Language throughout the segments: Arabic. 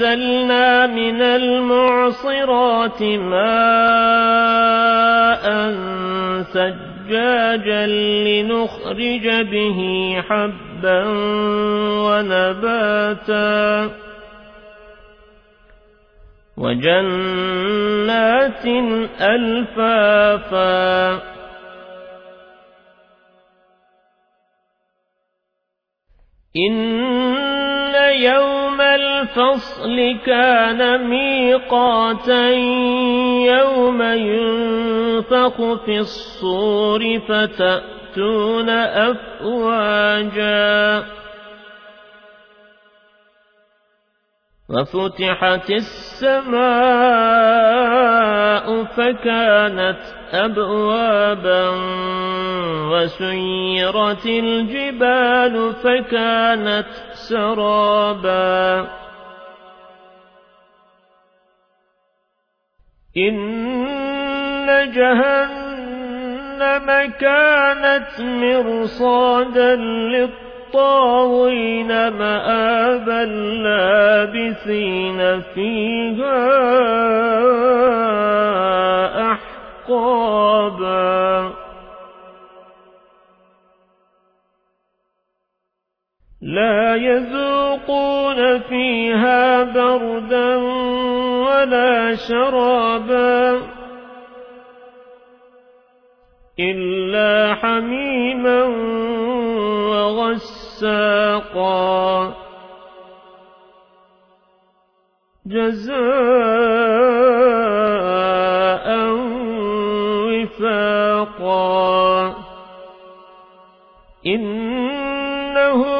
وأنزلنا من المعصرات ماء سجاجا لنخرج به حبا ونباتا. وجنات ألفافا. إن يوم الفصل كان ميقاتا يوم ينفق في الصور فتأتون أفواجا. وفتحت السماء فكانت أبوابا وسيرت الجبال فكانت سرابا. إن جهنم كانت مرصادا للطاغين مآبا لابثين فيها أحقابا لا يذوقون فيها بردا ولا شرابا إلا حميما وغساقا. جزاء وفاقا. إنهم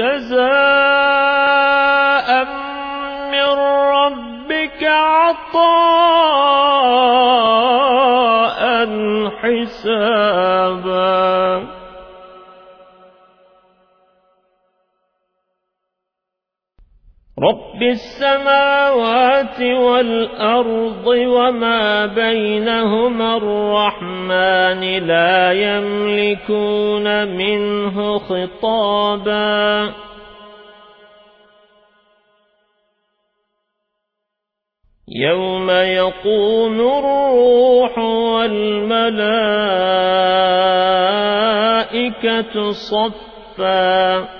جزاء من ربك عطاء حسابا رب السماوات والأرض وما بينهما الرحمن لا يملكون منه خطابا. يوم يقوم الروح والملائكة صفا.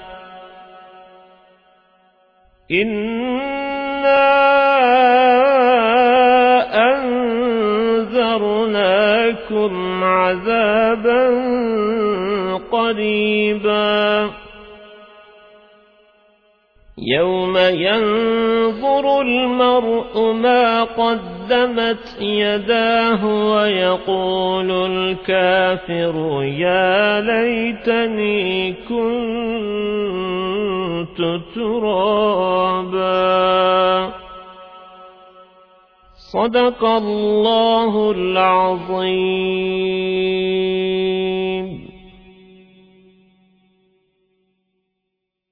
إنا أنذرناكم عذابا قريبا يوم ينظر المرء ما قدمت يداه ويقول الكافر يا ليتني كنت ترابا صدق الله العظيم